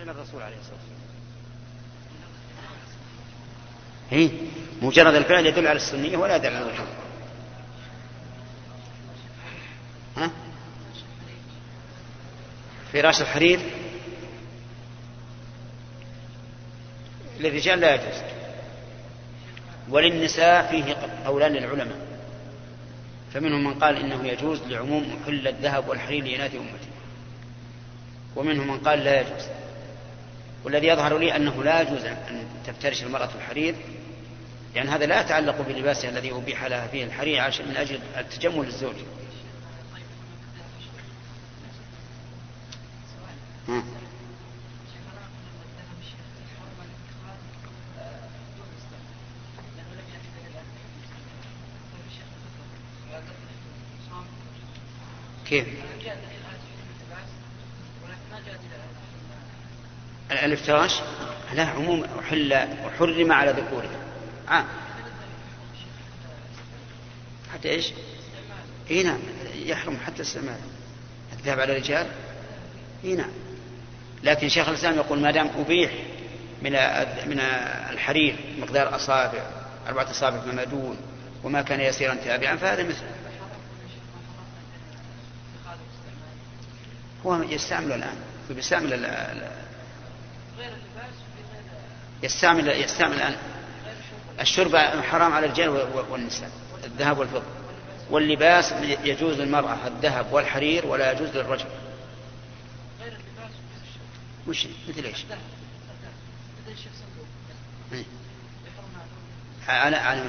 فعل الرسول عليه الصلاة والسلام. هي مجرد الفعل يدل على السنية ولا يدل على الوجوب ها؟ فراش الحرير للرجال لا يجوز. وللنساء فيه قولان للعلماء. فمنهم من قال إنه يجوز لعموم حل الذهب والحرير لإناث امته ومنهم من قال لا يجوز. والذي يظهر لي أنه لا يجوز أن تفترش المرأة الحرير لأن هذا لا يتعلق بلباسها الذي أبيح لها فيه الحرير من أجل التجمل للزوج كيف الافتراش لا عموم أحل وحرم على ذكوره عام حتى إيش؟ إي نعم يحرم حتى السماء الذهب على الرجال؟ إي نعم. لكن شيخ الإسلام يقول ما دام أبيح من من الحرير مقدار أصابع أربعة أصابع فما دون وما كان يسيرا تابعا فهذا مثل. هو يستعمل الآن. يستعمل يستعمل يستعمل الشرب حرام على الرجال والنساء الذهب والفضة. واللباس يجوز للمرأة الذهب والحرير ولا يجوز للرجل. وش مثل إيش؟ على على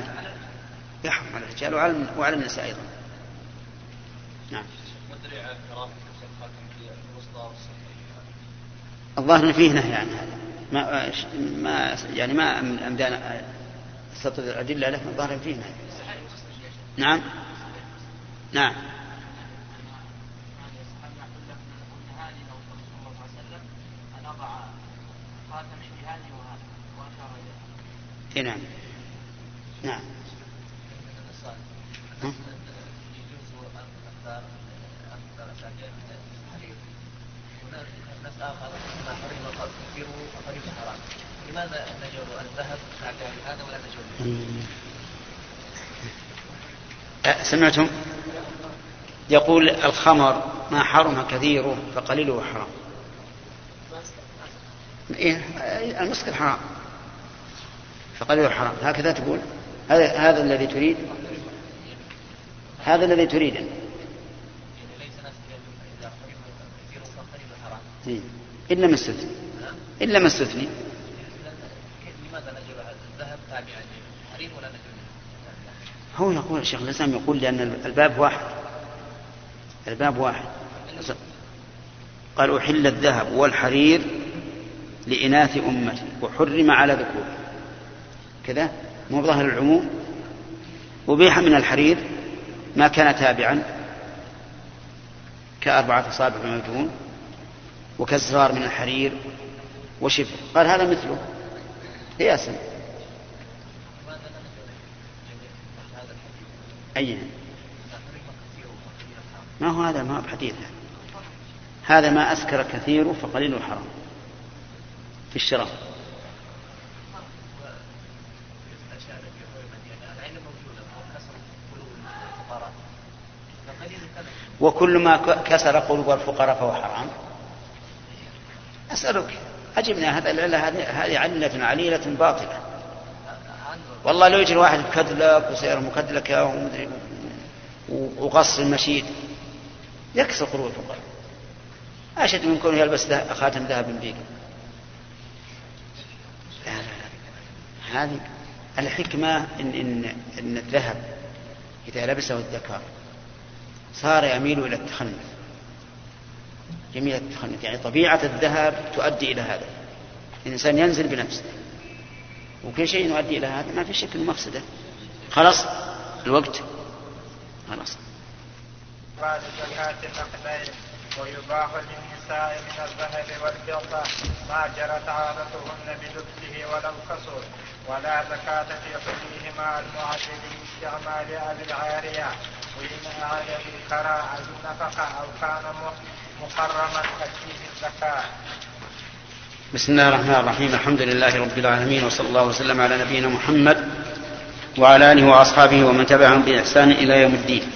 يحرم على الرجال وعلى وعلى النساء أيضا. نعم. الظاهر فيه نهي عن هذا. ما ما يعني ما امدانا استطرد الأدلة لكن الظاهر فيه نهي. نعم؟ نعم. نعم. نعم. آخر نجعل سمعتم؟ يقول الخمر ما حرم كثيره فقليله حرام. إيه المسكر حرام فقليله حرام. هكذا تقول؟ هذا هذا الذي تريد؟ هذا الذي تريد. إلا ما استثني إلا ما استثني. هو يقول الشيخ الإسلام يقول لأن الباب واحد. الباب واحد. قال أحل الذهب والحرير لإناث أمتي وحرم على ذكور. كذا مو ظاهر العموم؟ أبيح من الحرير ما كان تابعا. كأربعة أصابع مجهول وكالزرار من الحرير وشبه قال هذا مثله. قياسا أي ما هو هذا؟ ما هو بحديث هذا. ما أسكر كثير فقليل حرام في الشراب وكل ما كسر قلوب الفقراء فهو حرام. أسألك. أجبنا هذا العلة هذه علة عليلة باطلة. والله لو يجي واحد بكدلك وسيارة مكدلكة ومدري وقص المشيد يكسر قلوب الفقراء. أشد من كونه يلبس خاتم ذهب بيك. لا لا لا. هذه الحكمة إن, إن, إن الذهب إذا لبسه الذكر صار يميل إلى التخنث جميع التخنث يعني طبيعة الذهب تؤدي إلى هذا. الإنسان ينزل بنفسه. وكل شيء يؤدي إلى هذا. ما في شك أنه مفسدة خلاص؟ الوقت؟ خلاص. ويباح للنساء من الذهب والفضة ما جرت عادتهن بلبسه ولو كسر ولا زكاة في حليهما المعدل لاستعمال أبي العارية. وإن أعاد بالكراء النفقة أو كان محرما ففيه الزكاة بسم الله الرحمن الرحيم. الحمد لله رب العالمين وصلى الله وسلم على نبينا محمد وعلى آله وأصحابه ومن تبعهم بإحسان إلى يوم الدين.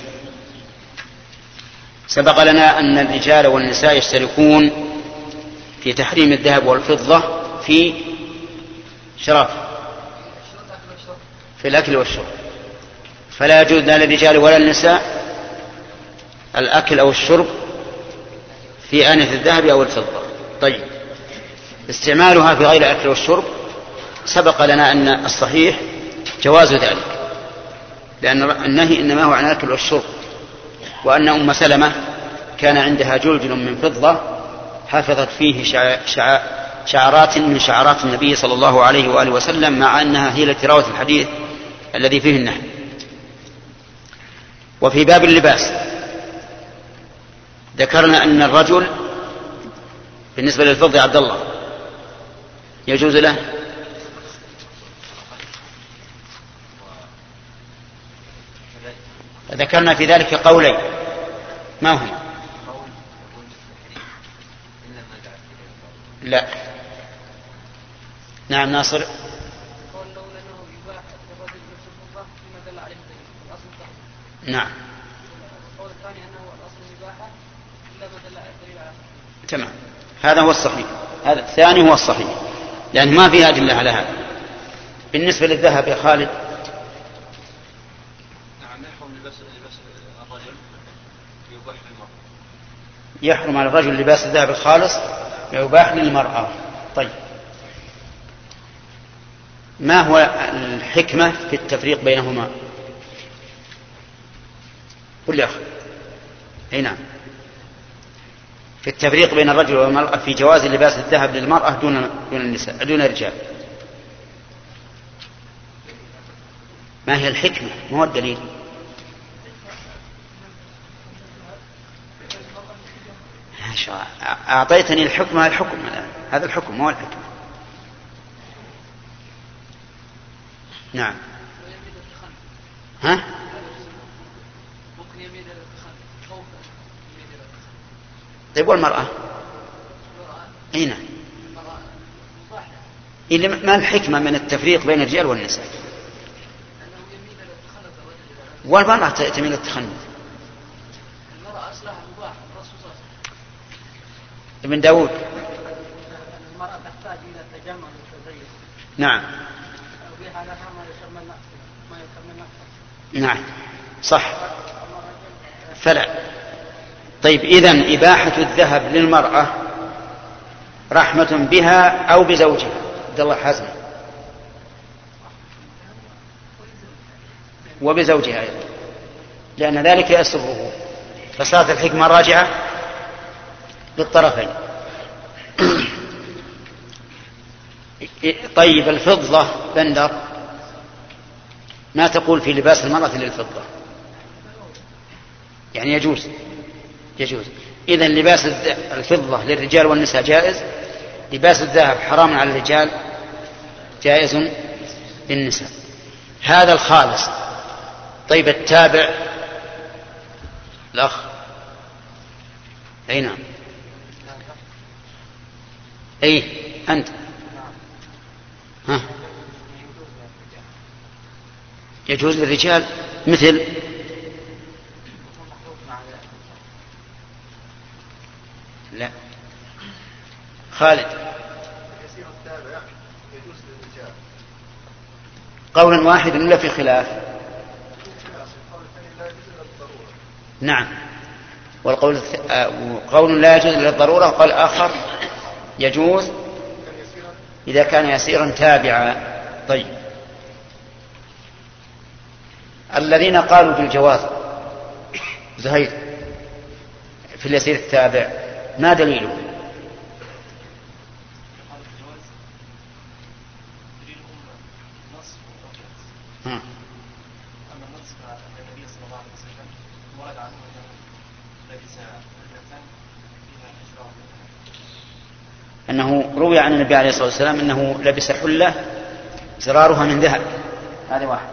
سبق لنا أن الرجال والنساء يشتركون في تحريم الذهب والفضة في شرف في الأكل والشرب. فلا يجوز لا للرجال ولا للنساء. الأكل أو الشرب في آنية الذهب أو الفضة. طيب. استعمالها في غير الأكل والشرب سبق لنا أن الصحيح جواز ذلك. لأن النهي إنما هو عن الأكل والشرب. وأن أم سلمة كان عندها جلجل من فضة حفظت فيه شع... شعرات من شعرات النبي صلى الله عليه وآله وسلم مع أنها هي لتراوة الحديث الذي فيه النهي. وفي باب اللباس. ذكرنا أن الرجل بالنسبة للفضل عبد الله. يجوز له؟ ذكرنا في ذلك قولين. ما هما؟ لا. نعم ناصر. نعم. تمام. هذا هو الصحيح. هذا الثاني هو الصحيح. لأن ما في أدلة على هذا. بالنسبة للذهب يا خالد. نعم يحرم لباس الرجل؟ يباح للمرأة. يحرم على الرجل لباس الذهب الخالص يباح للمرأة. طيب. ما هو الحكمة في التفريق بينهما؟ يا أخي أي نعم في التفريق بين الرجل والمرأة في جواز لباس الذهب للمرأة دون دون النساء دون الرجال. ما هي الحكمة؟ ما هو الدليل؟ أعطيتني الحكم هذا الحكم الآن هذا الحكم ما هو الحكمة نعم ها؟ طيب والمرأة؟ أين إيه ما الحكمة من التفريق بين الرجال والنساء؟ والمرأة تميل التخنث ابن داود. نعم. نعم صح. فلا طيب إذا إباحة الذهب للمرأة رحمة بها أو بزوجها. عبد الله حزم وبزوجها أيضا. لأن ذلك يسره. فصارت الحكمة راجعة للطرفين. طيب الفضة بندر. ما تقول في لباس المرأة للفضة؟ يعني يجوز. يجوز. إذا لباس الفضة للرجال والنساء جائز؟ لباس الذهب حرام على الرجال؟ جائز للنساء. هذا الخالص. طيب التابع؟ الأخ؟ أي نعم. أي أنت. ها؟ يجوز للرجال؟ مثل لا خالد. قول واحد ولا في خلاف؟ نعم. والقول آه، قول لا يجوز إلا الضرورة وقال آخر يجوز إذا كان يسيرا تابعا. طيب. الذين قالوا بالجواز زهير في اليسير التابع ما دليله؟ النبي عليه الصلاة والسلام أنه لبس حلة زرارها من ذهب. هذا واحد.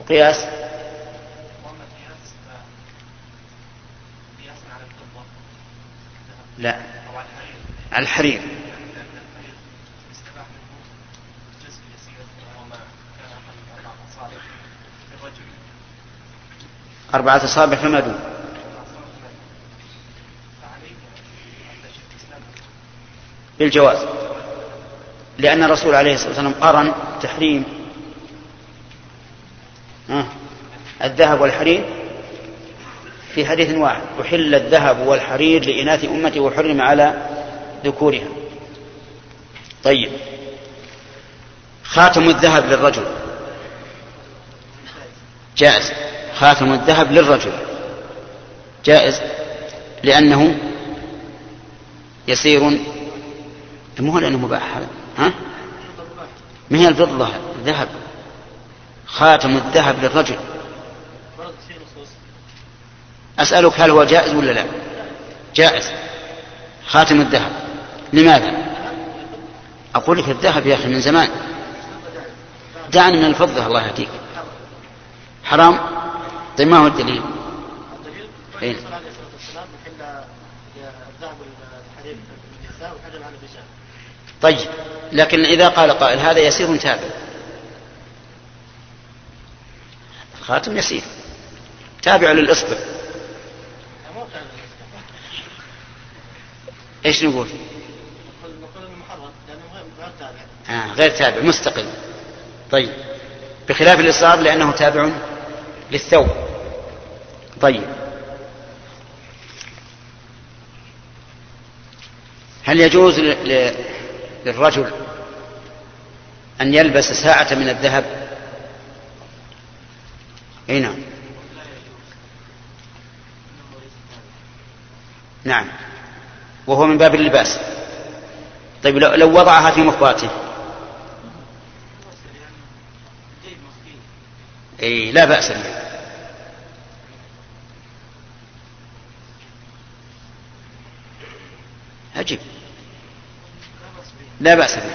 وقياس لا. على الحرير. أربعة أصابع فما دون. بالجواز لأن الرسول عليه الصلاة والسلام قرن تحريم. الذهب والحرير في حديث واحد. أحل الذهب والحرير لإناث أمتي وحرم على ذكورها. طيب. خاتم الذهب للرجل. جائز. خاتم الذهب للرجل. جائز. لأنه يسير مو هو لأنه مباح هذا ها؟ ما هي الفضة الذهب خاتم الذهب للرجل. أسألك هل هو جائز ولا لا؟ جائز. خاتم الذهب. لماذا؟ أقول لك الذهب يا أخي من زمان. دعني من الفضة الله يهديك. حرام؟ طيب ما هو الدليل؟ الدليل الرسول عليه الصلاه والسلام الذهب الحرير للنساء وحجم على الرجال طيب لكن إذا قال قائل هذا يسير تابع الخاتم يسير تابع للإصبع إيش نقول؟ آه غير تابع مستقل. طيب بخلاف الإصرار لأنه تابع للثوب. طيب هل يجوز للرجل أن يلبس ساعة من الذهب؟ أي نعم. نعم. وهو من باب اللباس طيب لو وضعها في مخباته إي لا بأس به عجيب لا بأس به.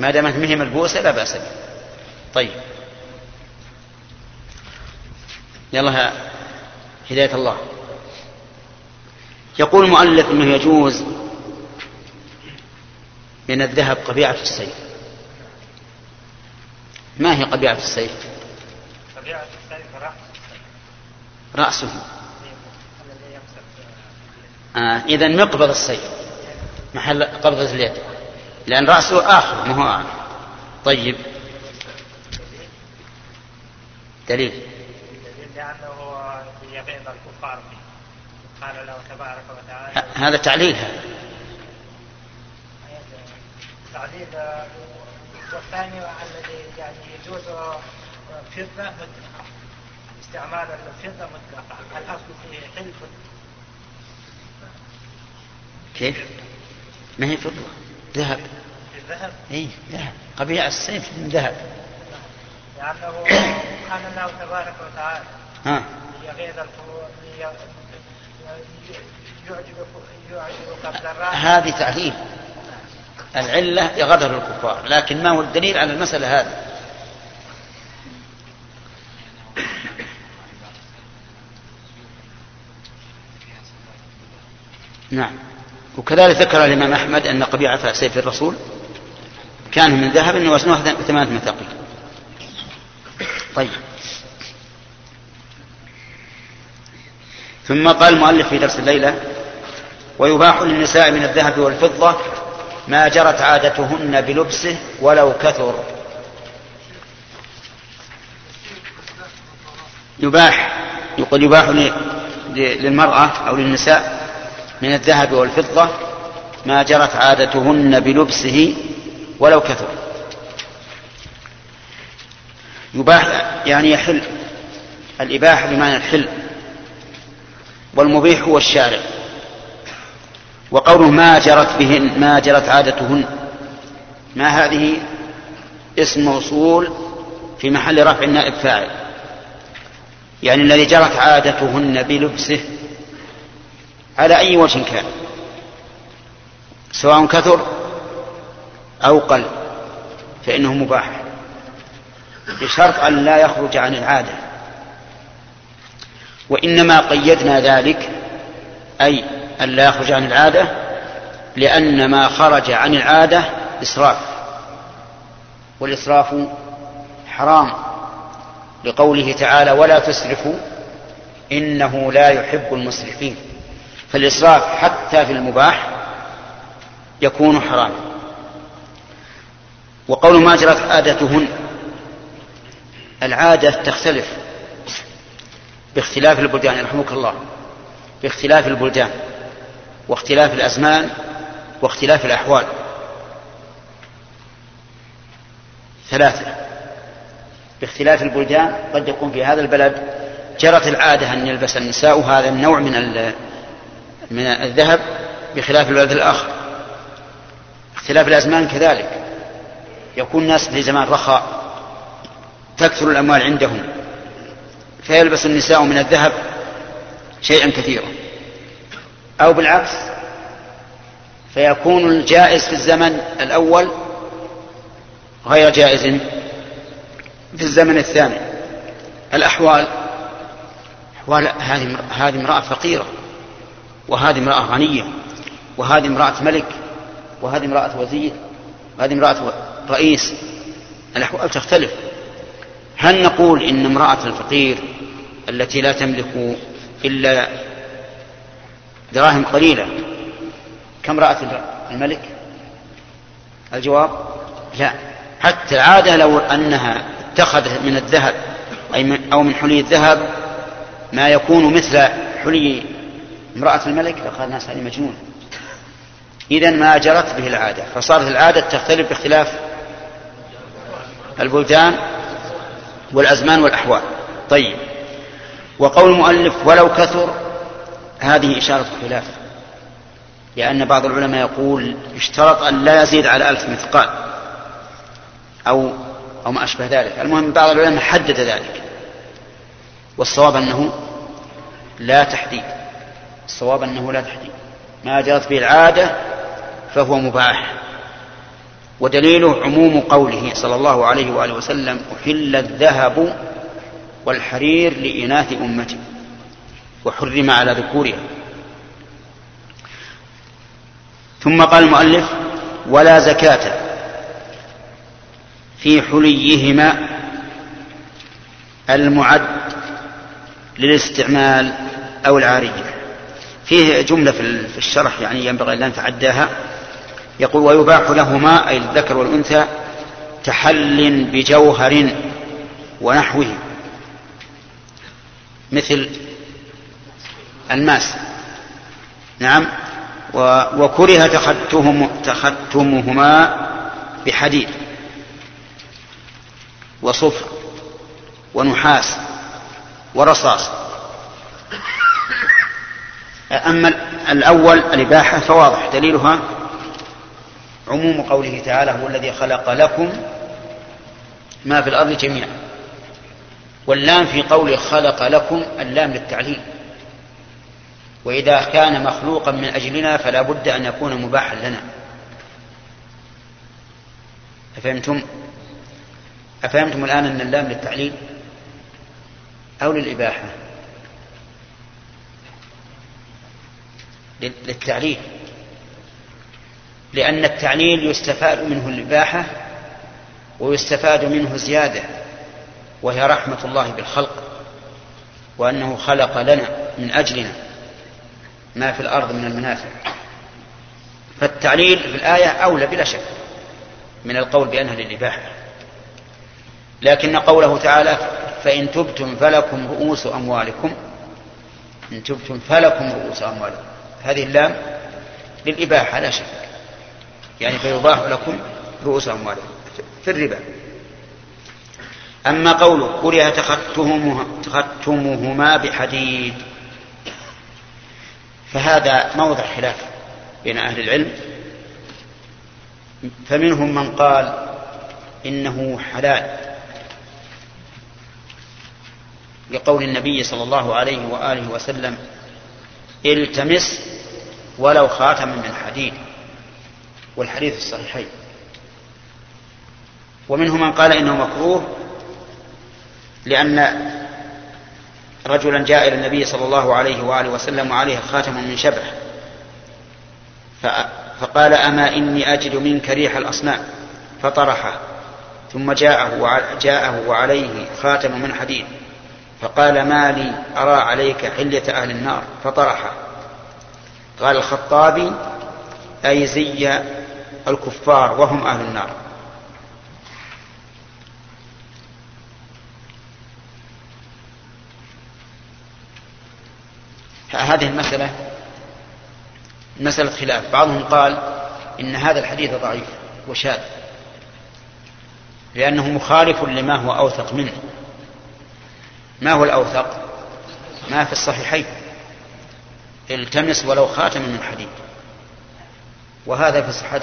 ما دامت مهي ملبوسة لا بأس به. طيب. يلا هداية الله. يقول المؤلف إنه يجوز من الذهب قبيعة السيف. ما هي قبيعة السيف؟ قبيعة السيف رأس رأسه. آه إذا مقبض السيف. محل قبضة اليد. لأن رأسه آخر ما هو أعلى طيب. دليل. لأنه يغيظ الكفار قال له تبارك وتعالى. هذا تعليل. هذا تعليل والثاني الذي يعني يجوز فضة مطلقة. استعمال الفضة مطلقة. الأصل فيه حلف كيف؟ ما هي فضة؟ ذهب. الذهب اي ذهب. قبيع السيف من ذهب. لأنه قال الله تبارك وتعالى ها. ليغيظ هذه تعليل العلة لغدر الكفار. لكن ما هو الدليل على المسألة هذه؟ نعم. وكذلك ذكر الإمام أحمد أن قبيعة سيف الرسول كان من ذهب وزنه ثمانية مثاقيل طيب. ثم قال المؤلف في درس الليلة ويباح للنساء من الذهب والفضة ما جرت عادتهن بلبسه ولو كثر. يباح يقول يباح للمرأة أو للنساء من الذهب والفضة ما جرت عادتهن بلبسه ولو كثر. يباح يعني يحل الإباحة بمعنى الحل. والمبيح هو الشارع. وقوله ما جرت بهن ما جرت عادتهن. ما هذه؟ اسم موصول في محل رفع النائب فاعل. يعني الذي جرت عادتهن بلبسه على أي وجه كان. سواء كثر أو قل فإنه مباح. بشرط أن لا يخرج عن العادة. وإنما قيدنا ذلك أي أن لا يخرج عن العادة لأن ما خرج عن العادة إسراف. والإسراف حرام لقوله تعالى ولا تسرفوا إنه لا يحب المسرفين. فالإسراف حتى في المباح يكون حراما وقول ما جرت عادتهن العادة تختلف باختلاف البلدان يرحمك الله باختلاف البلدان واختلاف الأزمان واختلاف الأحوال. ثلاثة باختلاف البلدان قد يكون في هذا البلد جرت العادة أن يلبس النساء هذا النوع من من الذهب بخلاف البلد الآخر. اختلاف الأزمان كذلك. يكون الناس في زمان رخاء تكثر الأموال عندهم فيلبس النساء من الذهب شيئا كثيرا. أو بالعكس فيكون الجائز في الزمن الأول غير جائز في الزمن الثاني. الأحوال أحوال هذه هذه امرأة فقيرة. وهذه امرأة غنية وهذه امرأة ملك وهذه امرأة وزير وهذه امرأة رئيس. الأحوال تختلف. هل نقول إن امرأة الفقير التي لا تملك إلا دراهم قليلة كامرأة الملك؟ الجواب لا. حتى العادة لو أنها اتخذت من الذهب أو من حلي الذهب ما يكون مثل حلي امرأة الملك لقال الناس هذه مجنون. إذا ما جرت به العادة. فصارت العادة تختلف باختلاف البلدان والأزمان والأحوال. طيب. وقول المؤلف ولو كثر هذه إشارة خلاف. لأن بعض العلماء يقول يشترط أن لا يزيد على ألف مثقال. أو أو ما أشبه ذلك. المهم بعض العلماء حدد ذلك. والصواب أنه لا تحديد. الصواب أنه لا تحديد ما جرت به العادة فهو مباح. ودليله عموم قوله صلى الله عليه وآله وسلم أحل الذهب والحرير لإناث أمتي. وحرم على ذكورها. ثم قال المؤلف ولا زكاة في حليهما المعد للاستعمال أو العارية فيه جملة في الشرح يعني ينبغي أن نتعداها. يقول ويباح لهما أي الذكر والأنثى تحل بجوهر ونحوه. مثل الماس. نعم. وكره تختهم تختمهما بحديد وصفر ونحاس ورصاص. أما الأول الإباحة فواضح. دليلها عموم قوله تعالى هو الذي خلق لكم ما في الأرض جميعا واللام في قوله خلق لكم اللام للتعليل. وإذا كان مخلوقا من أجلنا فلا بد أن يكون مباحا لنا. أفهمتم؟ أفهمتم الآن أن اللام للتعليل أو للإباحة؟ للتعليل. لأن التعليل يستفاد منه الإباحة ويستفاد منه زيادة وهي رحمة الله بالخلق وأنه خلق لنا من أجلنا ما في الأرض من المنافع. فالتعليل في الآية أولى بلا شك من القول بأنها للإباحة. لكن قوله تعالى فإن تبتم فلكم رؤوس أموالكم. إن تبتم فلكم رؤوس أموالكم. هذه اللام للإباحة لا شك. يعني فيباح لكم رؤوس أموالكم في الربا. أما قوله كره تختمهما بحديد. فهذا موضع خلاف بين أهل العلم. فمنهم من قال إنه حلال. لقول النبي صلى الله عليه وآله وسلم التمس ولو خاتما من حديد والحديث الصحيحين. ومنهم من قال إنه مكروه لأن رجلا جاء إلى النبي صلى الله عليه وآله وسلم وعليه خاتم من شبه فقال أما إني أجد منك ريح الأصنام؟ فطرحه ثم جاءه جاءه وعليه خاتم من حديد فقال ما لي أرى عليك حلية أهل النار؟ فطرحها قال الخطابي أي زي الكفار وهم أهل النار. هذه المسألة مسألة خلاف. بعضهم قال إن هذا الحديث ضعيف وشاذ لأنه مخالف لما هو أوثق منه. ما هو الأوثق؟ ما في الصحيحين. التمس ولو خاتما من حديد. وهذا في صحة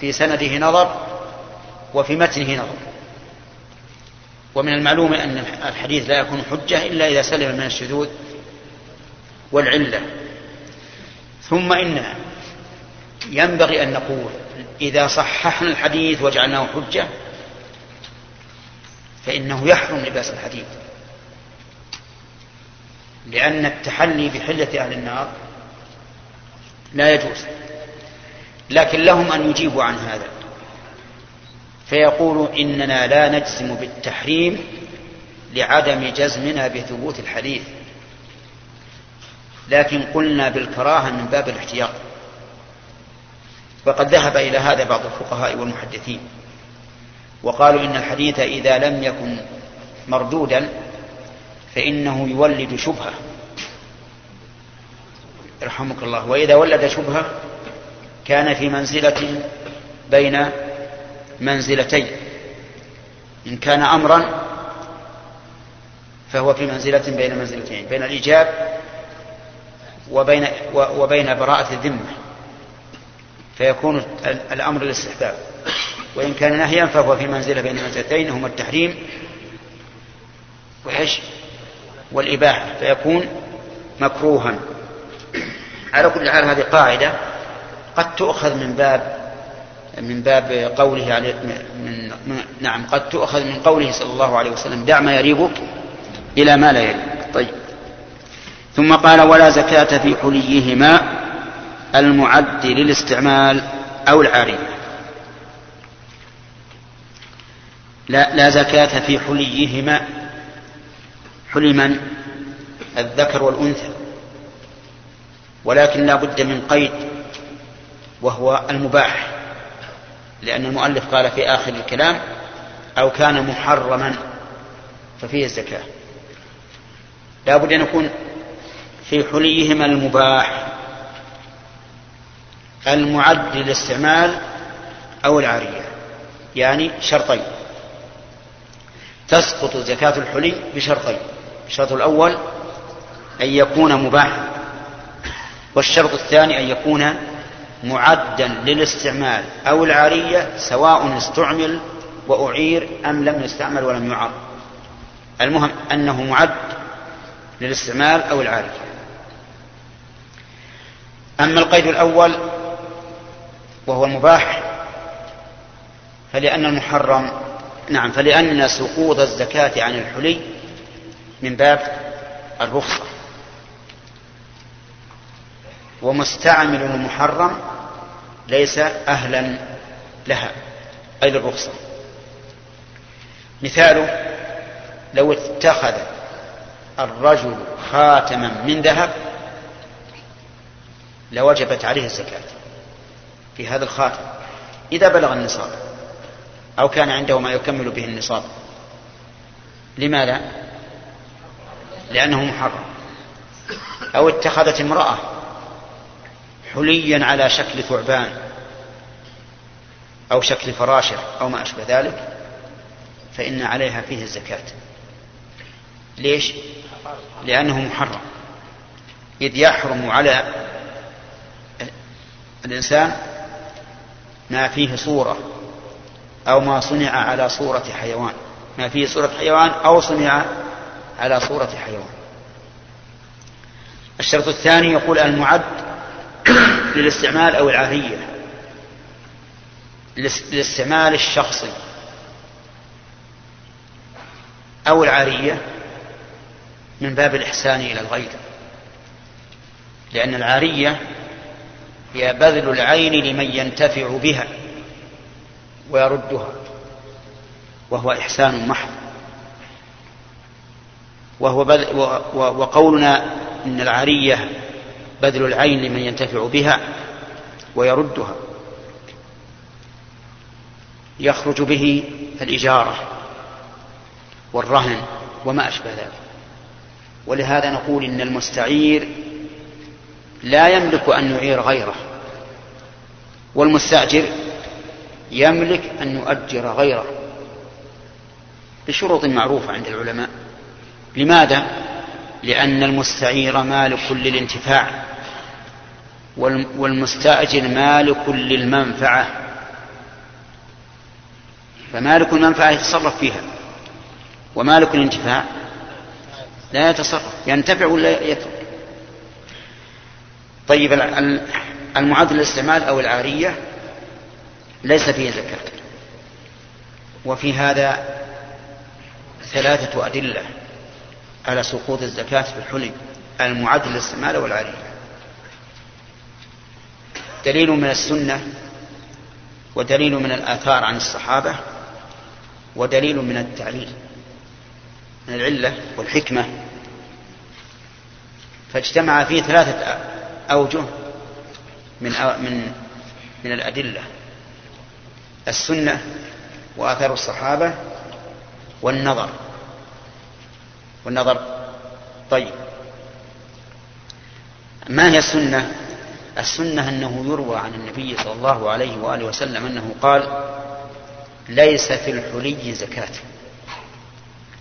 في سنده نظر وفي متنه نظر. ومن المعلوم أن الحديث لا يكون حجة إلا إذا سلم من الشذوذ والعلة. ثم إننا ينبغي أن نقول إذا صححنا الحديث وجعلناه حجة فإنه يحرم لباس الحديد لأن التحلي بحلة أهل النار لا يجوز لكن لهم أن يجيبوا عن هذا. فيقولوا إننا لا نجزم بالتحريم لعدم جزمنا بثبوت الحديث. لكن قلنا بالكراهة من باب الاحتياط. وقد ذهب إلى هذا بعض الفقهاء والمحدثين وقالوا إن الحديث إذا لم يكن مردودا فإنه يولد شبهة. يرحمك الله. وإذا ولد شبهة كان في منزلة بين منزلتين. إن كان أمرا فهو في منزلة بين منزلتين بين الإيجاب وبين وبين براءة الذمة. فيكون الأمر الاستحباب وإن كان نهيا فهو في منزلة بين منزلتين هما التحريم. وإيش والإباحة فيكون مكروها. على كل حال هذه قاعدة قد تؤخذ من باب من باب قوله عليه من, نعم قد تؤخذ من قوله صلى الله عليه وسلم دع ما يريبك إلى ما لا يريبك. طيب. ثم قال ولا زكاة في حليهما المعد للاستعمال أو العارية لا, لا زكاة في حليهما حلي من الذكر والأنثى ولكن لا بد من قيد وهو المباح لأن المؤلف قال في آخر الكلام أو كان محرما ففيه الزكاة. لا بد أن يكون في حليهما المباح المعد للاستعمال أو العارية يعني شرطين. تسقط زكاة الحلي بشرطين. الشرط الأول أن يكون مباحا والشرط الثاني أن يكون معدا للاستعمال أو العارية سواء استعمل وأعير أم لم يستعمل ولم يعر. المهم أنه معد للاستعمال أو العارية. أما القيد الأول وهو المباح فلأن المحرم نعم فلأن سقوط الزكاة عن الحلي من باب الرخصة ومستعمل المحرم ليس أهلا لها أي للرخصة مثاله لو اتخذ الرجل خاتما من ذهب لوجبت عليه الزكاة في هذا الخاتم إذا بلغ النصاب أو كان عنده ما يكمل به النصاب. لماذا؟ لأنه محرم. أو اتخذت امرأة حليا على شكل ثعبان أو شكل فراشة أو ما أشبه ذلك فإن عليها فيه الزكاة. ليش؟ لأنه محرم. إذ يحرم على الإنسان ما فيه صورة أو ما صنع على صورة حيوان. ما فيه صورة حيوان أو صنع على صورة حيوان. الشرط الثاني يقول المعد للاستعمال أو العارية للاستعمال الشخصي أو العارية من باب الإحسان إلى الغير. لأن العارية هي بذل العين لمن ينتفع بها ويردها وهو إحسان محض. وهو بذ وقولنا إن العارية بذل العين لمن ينتفع بها ويردها. يخرج به الإجارة والرهن وما أشبه ذلك. ولهذا نقول إن المستعير لا يملك أن يعير غيره والمستأجر يملك أن يؤجر غيره بشروط معروفة عند العلماء. لماذا؟ لأن المستعير مالك للانتفاع والمستأجر مالك للمنفعة فمالك المنفعة يتصرف فيها ومالك الانتفاع لا يتصرف ينتفع ولا يترك. طيب المعدل الاستعمال أو العارية ليس فيه زكاة وفي هذا ثلاثة أدلة. على سقوط الزكاة في الحلي المعدل للاستعمال والعارية دليل من السنة ودليل من الآثار عن الصحابة ودليل من التعليل من العلة والحكمة. فاجتمع فيه ثلاثة أوجه من من من الأدلة السنة وآثار الصحابة والنظر. والنظر. طيب. ما هي السنة؟ السنة أنه يروى عن النبي صلى الله عليه وآله وسلم أنه قال ليس في الحلي زكاة.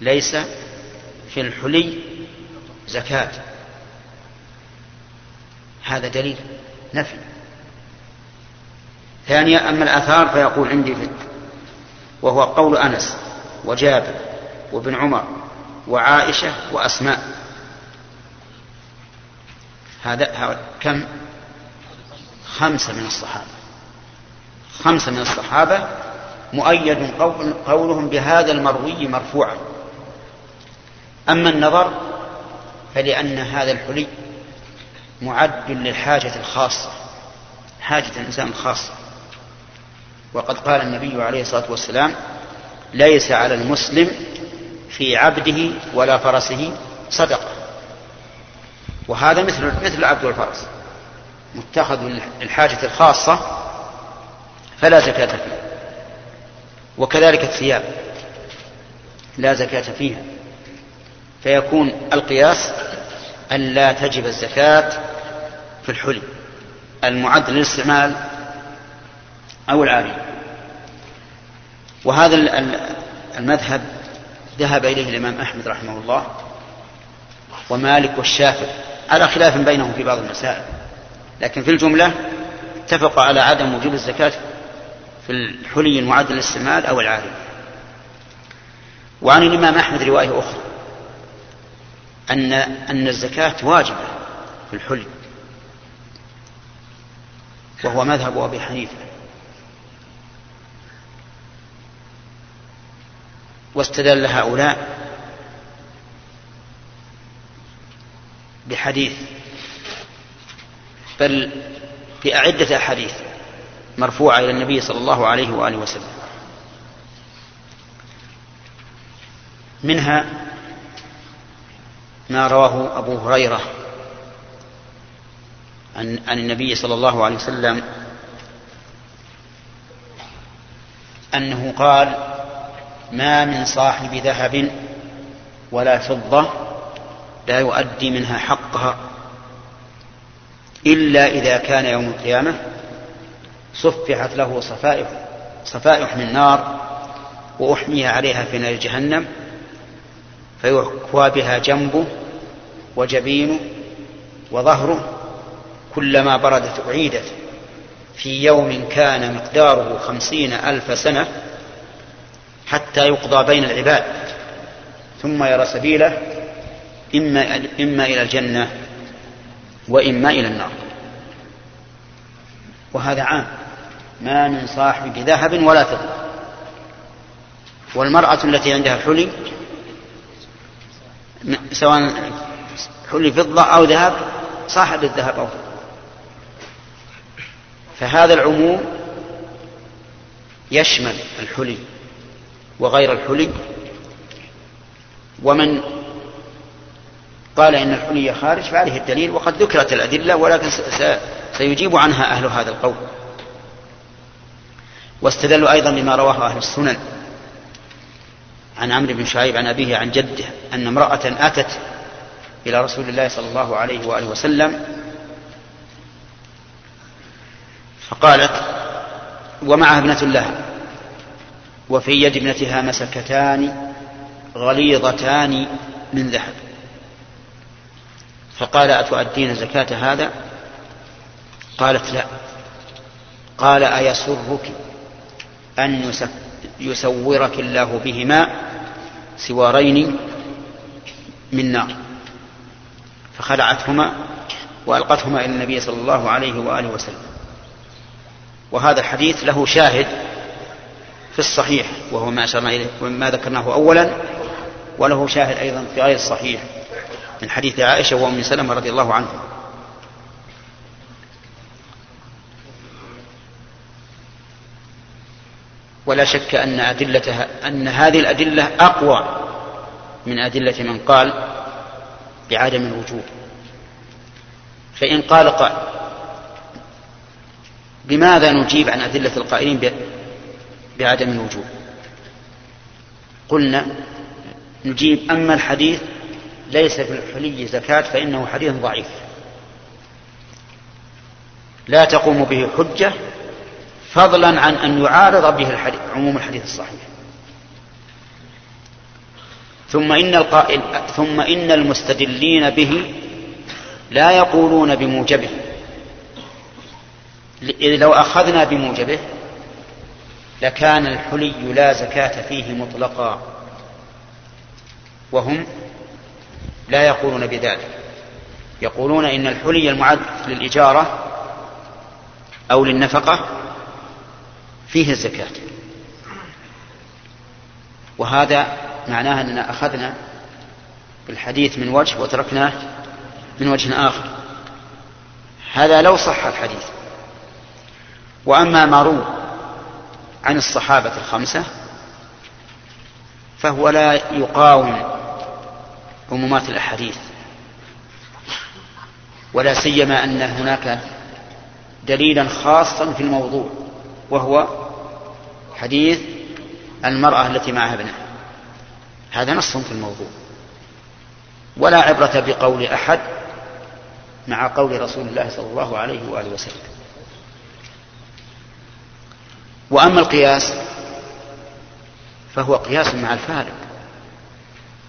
ليس في الحلي زكاة. هذا دليل نفي. ثانيا أما الآثار فيقول عندي في وهو قول أنس وجابر وابن عمر وعائشة وأسماء. هذا كم؟ خمسة من الصحابة. خمسة من الصحابة مؤيد قولهم بهذا المروي مرفوعا. أما النظر فلأن هذا الحلي معد للحاجة الخاصة حاجة الإنسان الخاصة. وقد قال النبي عليه الصلاة والسلام ليس على المسلم في عبده ولا فرسه صدقة. وهذا مثل مثل العبد والفرس. متخذ للحاجة الخاصة فلا زكاة فيه وكذلك الثياب لا زكاة فيها. فيكون القياس أن لا تجب الزكاة في الحلي المعد للاستعمال أو العاري وهذا المذهب ذهب إليه الإمام أحمد رحمه الله ومالك والشافعي على خلاف بينهم في بعض المسائل لكن في الجملة اتفقوا على عدم وجوب الزكاة في الحلي المعد للاستعمال أو العاري وعن الإمام أحمد رواية أخرى أن أن الزكاة واجبة في الحلي وهو مذهب أبي حنيفة. واستدل هؤلاء بحديث بل بأعدة أحاديث مرفوعة إلى النبي صلى الله عليه وآله وسلم. منها ما رواه أبو هريرة عن, عن النبي صلى الله عليه وسلم أنه قال ما من صاحب ذهب ولا فضة لا يؤدي منها حقها إلا إذا كان يوم القيامة صفحت له صفائح صفائح من نار وأحمي عليها في نار جهنم فيكوى بها جنبه وجبينه وظهره كلما بردت أعيدت في يوم كان مقداره خمسين ألف سنة حتى يقضى بين العباد. ثم يرى سبيله إما, إما إلى الجنة وإما إلى النار. وهذا عام. ما من صاحب ذهب ولا فضة. والمرأة التي عندها حلي سواء حلي فضة أو ذهب صاحب الذهب أو فضة. فهذا العموم يشمل الحلي. وغير الحلي. ومن قال إن الحلي خارج فعليه الدليل وقد ذكرت الأدلة ولكن سيجيب عنها أهل هذا القول. واستدلوا أيضا لما رواه أهل السنن. عن عمرو بن شعيب عن أبيه عن جده أن امرأة أتت إلى رسول الله صلى الله عليه وآله وسلم فقالت ومعها ابنة لها. وفي يد ابنتها مسكتان غليظتان من ذهب. فقال أتؤدين زكاة هذا؟ قالت لا. قال أيسرك أن يسورك الله بهما سوارين من نار. فخلعتهما وألقتهما إلى النبي صلى الله عليه وآله وسلم. وهذا الحديث له شاهد في الصحيح وهو ما أشرنا إليه وما ذكرناه أولا وله شاهد أيضا في غير الصحيح. من حديث عائشة وأم سلمة رضي الله عنهم ولا شك أن أدلتها أن هذه الأدلة أقوى من أدلة من قال بعدم الوجوب. فإن قال قائل بماذا نجيب عن أدلة القائلين بعدم الوجوب. قلنا نجيب أما الحديث ليس في الحلي زكاة فإنه حديث ضعيف. لا تقوم به حجة فضلا عن أن يعارض به الحديث عموم الحديث الصحيح. ثم إن القائل ثم إن المستدلين به لا يقولون بموجبه. لو أخذنا بموجبه لكان الحلي لا زكاة فيه مطلقا. وهم لا يقولون بذلك. يقولون إن الحلي المعد للإجارة أو للنفقة فيه الزكاة. وهذا معناه أننا أخذنا بالحديث من وجه وتركناه من وجه آخر. هذا لو صح الحديث. وأما ما روى عن الصحابة الخمسة فهو لا يقاوم عمومات الأحاديث ولا سيما أن هناك دليلا خاصا في الموضوع وهو حديث المرأة التي معها ابنها. هذا نص في الموضوع. ولا عبرة بقول أحد مع قول رسول الله صلى الله عليه وآله وسلم. وأما القياس فهو قياس مع الفارق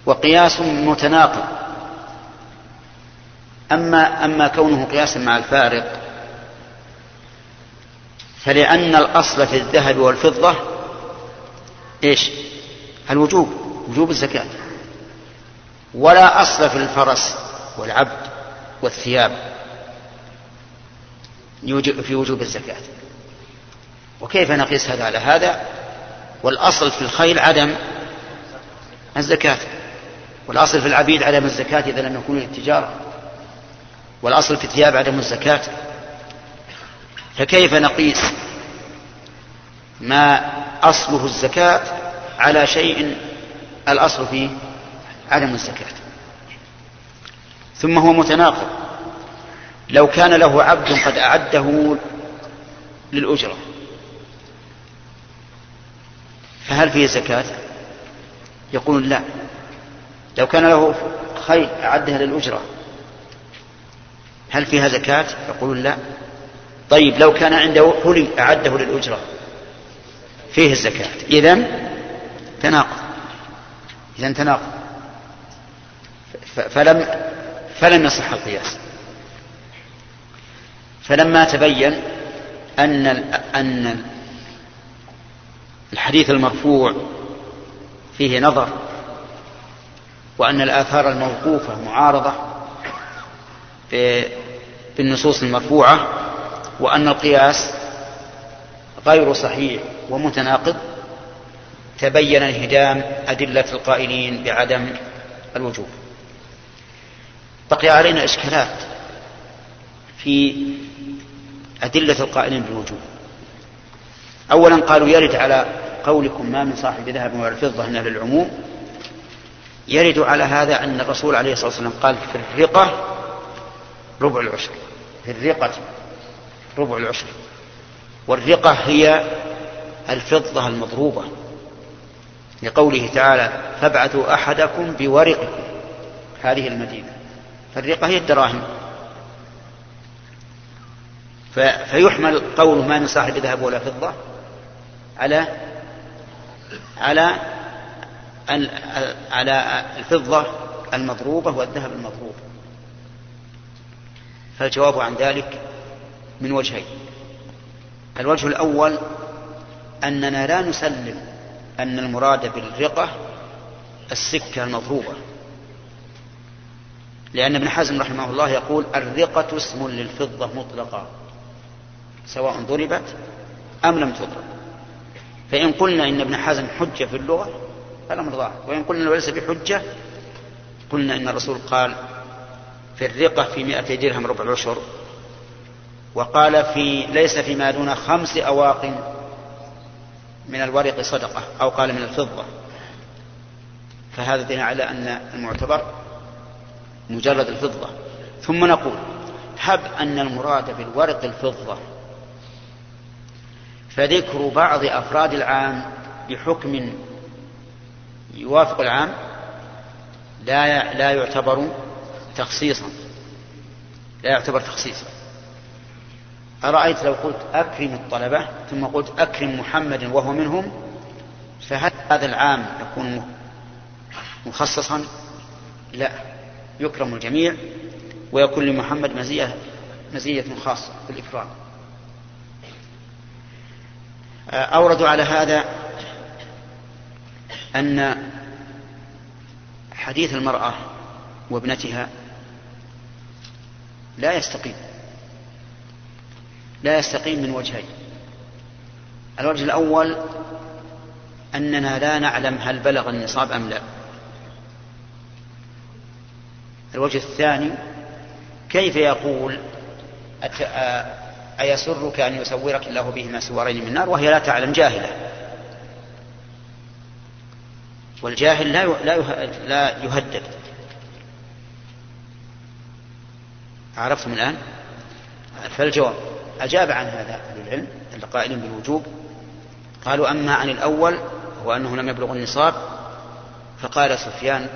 وقياس متناقض. أما أما كونه قياسا مع الفارق فلأن الأصل في الذهب والفضة إيش؟ الوجوب وجوب الزكاة. ولا أصل في الفرس والعبد والثياب في وجوب الزكاة. وكيف نقيس هذا على هذا؟ والأصل في الخيل عدم الزكاة. والأصل في العبيد عدم الزكاة إذا لم يكونوا للتجارة. والأصل في الثياب عدم الزكاة. فكيف نقيس ما أصله الزكاة على شيء الأصل فيه عدم الزكاة؟ ثم هو متناقض. لو كان له عبد قد أعده للأجرة. فهل فيه زكاة؟ يقول لا. لو كان له خيل أعدها للأجرة. هل فيها زكاة؟ يقول لا. طيب لو كان عنده حلي أعده للأجرة فيه الزكاة. إذا تناقض. إذا تناقض. فلم فلم يصح القياس. فلما تبين أن أن الحديث المرفوع فيه نظر وأن الآثار الموقوفة معارضة بالنصوص المرفوعة وأن القياس غير صحيح ومتناقض تبين انهدام أدلة القائلين بعدم الوجوب. بقي علينا إشكالات في أدلة القائلين بالوجوب. أولا قالوا يرد على قولكم ما من صاحب ذهب ولا فضة من أهل العموم. يرد على هذا أن الرسول عليه الصلاة والسلام قال في الرقة ربع العشر. في الرقة ربع العشر. والرقة هي الفضة المضروبة. لقوله تعالى فابعثوا أحدكم بورقكم. هذه المدينة. فالرقة هي الدراهم. فيحمل قوله ما من صاحب ذهب ولا فضة. على على على الفضة المضروبة والذهب المضروب. فالجواب عن ذلك من وجهين. الوجه الأول أننا لا نسلم أن المراد بالرقة السكة المضروبة. لأن ابن حزم رحمه الله يقول الرقة اسم للفضة مطلقة سواء ضربت أم لم تضرب. فإن قلنا إن ابن حزم حجة في اللغة فالأمر ظاهر. وإن قلنا ليس بحجة قلنا إن الرسول قال في الرقة في مئة درهم ربع العشر وقال في ليس فيما دون خمس أواق من الورق صدقة أو قال من الفضة. فهذا دين على أن المعتبر مجرد الفضة. ثم نقول هب أن المراد بالورق الفضة فذكر بعض أفراد العام بحكم يوافق العام لا لا يعتبر تخصيصا. لا يعتبر تخصيصا. أرأيت لو قلت أكرم الطلبة ثم قلت أكرم محمد وهو منهم فهل هذا العام يكون مخصصا؟ لا. يكرم الجميع ويكون لمحمد مزية مزية خاصة في الإكرام أوردوا على هذا أن حديث المرأة وابنتها لا يستقيم. لا يستقيم من وجهين. الوجه الأول أننا لا نعلم هل بلغ النصاب أم لا. الوجه الثاني كيف يقول أيسرك أن يسورك الله بهما سوارين من نار وهي لا تعلم جاهلة. والجاهل لا لا يهدد. عرفتم الآن؟ فالجواب أجاب عن هذا أهل العلم القائلين بالوجوب قالوا أما عن الأول هو أنه لم يبلغ النصاب فقال سفيان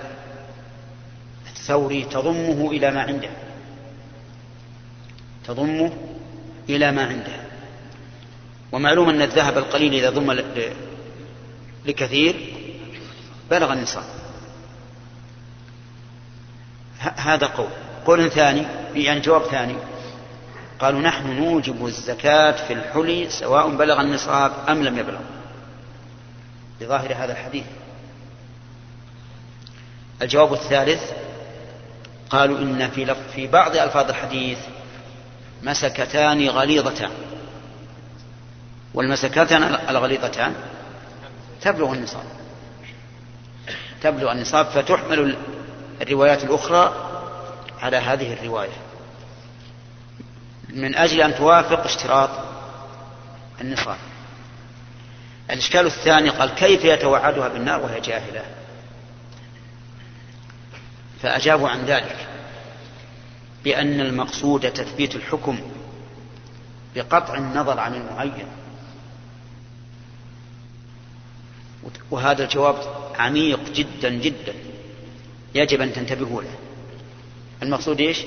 الثوري تضمه إلى ما عنده. تضمه إلى ما عنده. ومعلوم أن الذهب القليل إذا ضم لكثير بلغ النصاب. هذا قول. قول ثاني يعني جواب ثاني. قالوا نحن نوجب الزكاة في الحلي سواء بلغ النصاب أم لم يبلغ. بظاهر هذا الحديث. الجواب الثالث قالوا إن في, في بعض ألفاظ الحديث مسكتان غليظتان. والمسكتان الغليظتان تبلغ النصاب. تبلغ النصاب فتحمل الروايات الأخرى على هذه الرواية. من أجل أن توافق اشتراط النصاب. الإشكال الثاني قال كيف يتوعدها بالنار وهي جاهلة؟ فأجابوا عن ذلك. بأن المقصود تثبيت الحكم بقطع النظر عن المعين. وهذا الجواب عميق جدا جدا. يجب أن تنتبهوا له. المقصود إيش؟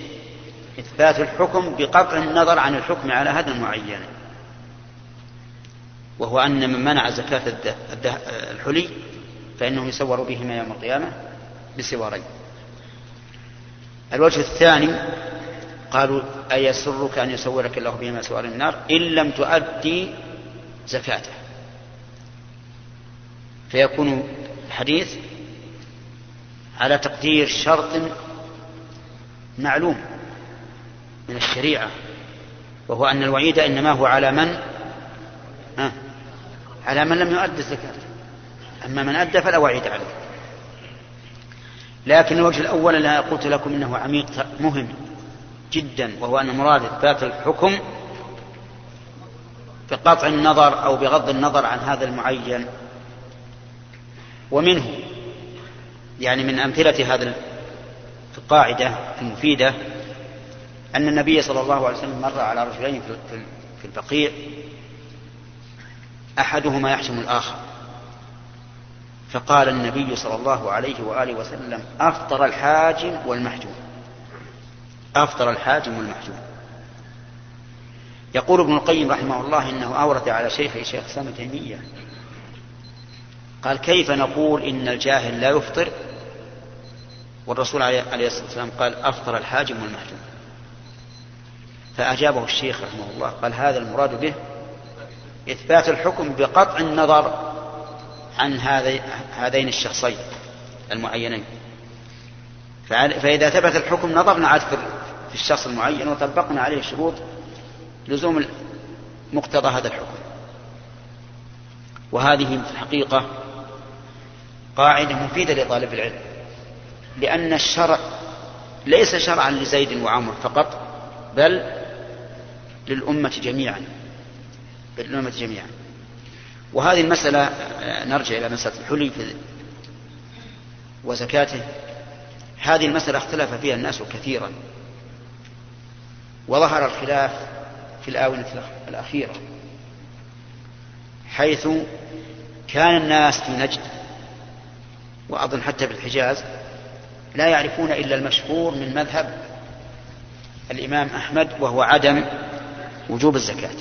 إثبات الحكم بقطع النظر عن الحكم على هذا المعين. وهو أن من منع زكاة الحلي فإنه يسور بهما يوم القيامة بسوارين الوجه الثاني قالوا أيسرك أن يسورك الله بهما سوار النار؟ إن لم تؤدي زكاته. فيكون الحديث على تقدير شرط معلوم من الشريعة وهو أن الوعيد إنما هو على من؟ على من لم يؤد الزكاة. أما من أدى فلا وعيد عليه. لكن الوجه الأول الذي قلت لكم إنه عميق مهم جدا وهو أن مراد إثبات الحكم بقطع النظر أو بغض النظر عن هذا المعين. ومنه يعني من أمثلة هذا القاعدة المفيدة أن النبي صلى الله عليه وسلم مر على رجلين في البقيع أحدهما يحشم الآخر. فقال النبي صلى الله عليه وآله وسلم أفطر الحاجم والمحجوم. أفطر الحاجم والمحجوم. يقول ابن القيم رحمه الله إنه أورد على شيخه شيخ سامة تيمية. قال كيف نقول إن الجاهل لا يفطر؟ والرسول عليه الصلاة والسلام قال أفطر الحاجم والمحجوم. فأجابه الشيخ رحمه الله قال هذا المراد به إثبات الحكم بقطع النظر. عن هذين الشخصين المعينين. فإذا ثبت الحكم نظرنا عاد في الشخص المعين وطبقنا عليه شروط لزوم مقتضى هذا الحكم. وهذه في الحقيقة قاعدة مفيدة لطالب العلم لأن الشرع ليس شرعا لزيد وعمر فقط بل للأمة جميعا. للأمة جميعا. وهذه المسألة نرجع إلى مسألة الحلي وزكاته. هذه المسألة اختلف فيها الناس كثيرا. وظهر الخلاف في الآونة الأخيرة حيث كان الناس في نجد وأظن حتى في الحجاز لا يعرفون إلا المشهور من مذهب الإمام أحمد وهو عدم وجوب الزكاة.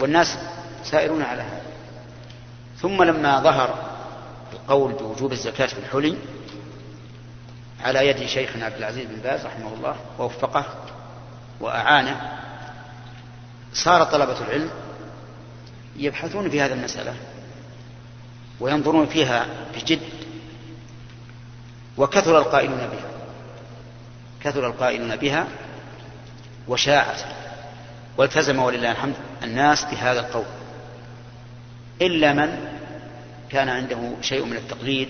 والناس سائرون على هذا. ثم لما ظهر القول بوجوب الزكاة في الحلي على يد شيخنا عبد العزيز بن باز رحمه الله ووفقه وأعانه صار طلبة العلم يبحثون في هذه المسألة وينظرون فيها بجد وكثر القائلون بها كثر القائلون بها وشاعت والتزم ولله الحمد الناس بهذا القول. إلا من كان عنده شيء من التقليد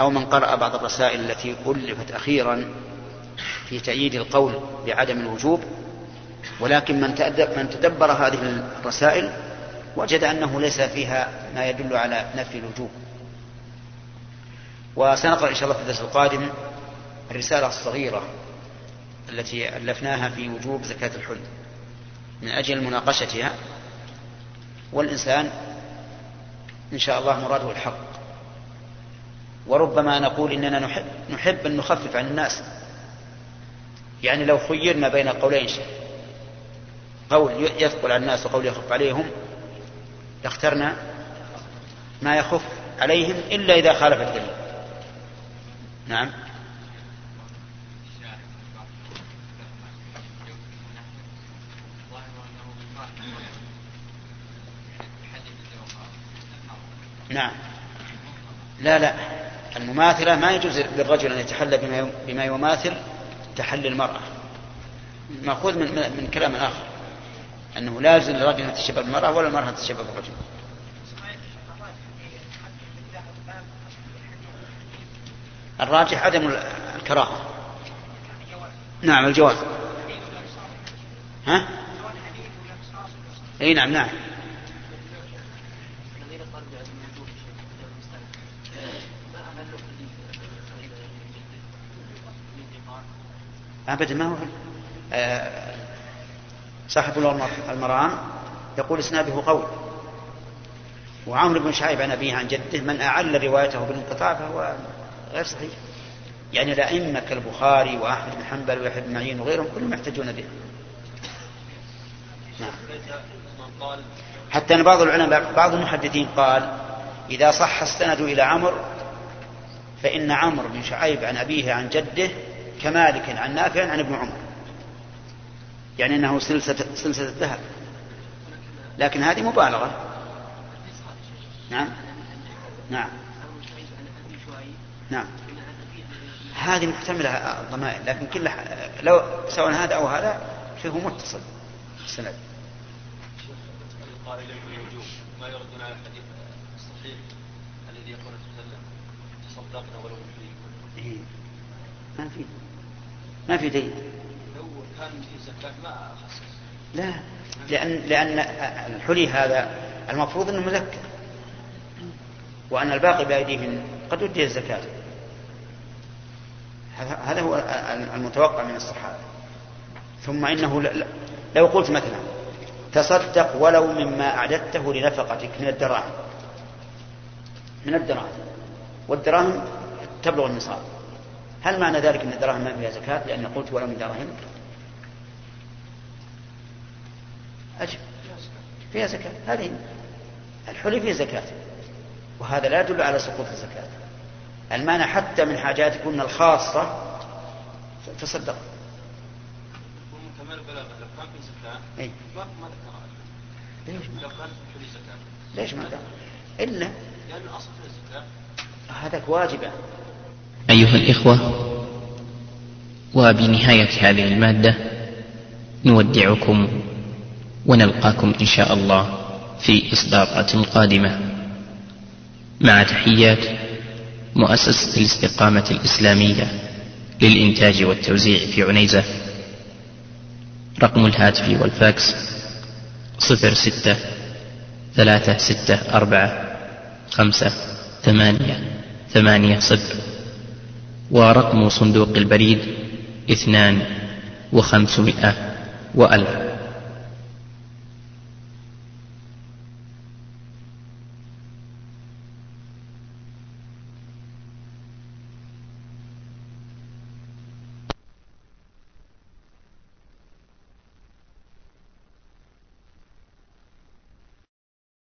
أو من قرأ بعض الرسائل التي ألفت أخيرا في تأييد القول بعدم الوجوب ولكن من من تدبر هذه الرسائل وجد أنه ليس فيها ما يدل على نفي الوجوب. وسنقرأ إن شاء الله في الدرس القادم الرسالة الصغيرة التي ألفناها في وجوب زكاة الحل من أجل مناقشتها والإنسان إن شاء الله مراده الحق. وربما نقول إننا نحب, نحب أن نخفف عن الناس. يعني لو خيرنا بين قولين قول يثقل على الناس وقول يخف عليهم لاخترنا ما يخف عليهم إلا إذا خالف الدليل. نعم. نعم. لا لا. المماثلة ما يجوز للرجل أن يتحلى بما بما يماثل تحلي المرأة. مأخوذ من, من كلام آخر أنه لا يجوز للرجل أن يتشبه بالمرأة ولا المرأة أن تتشبه بالرجل الراجح عدم الكراهة. نعم الجواز. ها؟ إي نعم نعم. أبدا ما هو؟ آه، صاحب المرام يقول إسناده قول وعمرو بن شعيب عن أبيه عن جده من أعل روايته بالانقطاع فهو غير صحيح. يعني الأئمة كالبخاري وأحمد بن حنبل ويحيى بن معين وغيرهم كلهم يحتجون به. نعم. حتى أن بعض العلماء بعض المحدثين قال إذا صح السند إلى عمرو فإن عمرو بن شعيب عن أبيه عن جده كمالك عن نافع عن ابن عمر. يعني أنه سلسلة, سلسلة الذهب. لكن هذه مبالغة. نعم. نعم. نعم. هذه محتملة الضمائر لكن كل لو سواء هذا أو هذا فيه متصل السند ما يردون على الحديث الصحيح الذي يقول تصدقنا ولو. ما في. ما في دين لو كان في زكاة ما لا لأن لأن الحلي هذا المفروض أنه مزكى وأن الباقي بأيديهم قد أدي الزكاة. هذا هو المتوقع من الصحابة. ثم إنه لو قلت مثلا تصدق ولو مما أعددته لنفقتك من الدراهم. من الدراهم. والدراهم تبلغ النصاب. هل معنى ذلك أن الدراهم ما فيها زكاة؟ لأن قلت ولو من دراهمك أجب فيها زكاة. هذه الحلي فيه زكاة. وهذا لا يدل على سقوط الزكاة. المعنى حتى من حاجاتكن الخاصة تصدق. ذكرها ليش ما؟ ليش ما؟ إلا لأن الأصل في الزكاة هذاك واجبة. أيها الإخوة وبنهاية هذه المادة نودعكم ونلقاكم إن شاء الله في إصدارات قادمة. مع تحيات مؤسسة الاستقامة الإسلامية للإنتاج والتوزيع في عنيزة. رقم الهاتف والفاكس صفر ستة ثلاثة ستة أربعة خمسة ثمانية ثمانية صفر. ورقم صندوق البريد اثنان وخمسمائة وألف.